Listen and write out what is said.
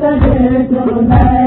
कजे चुर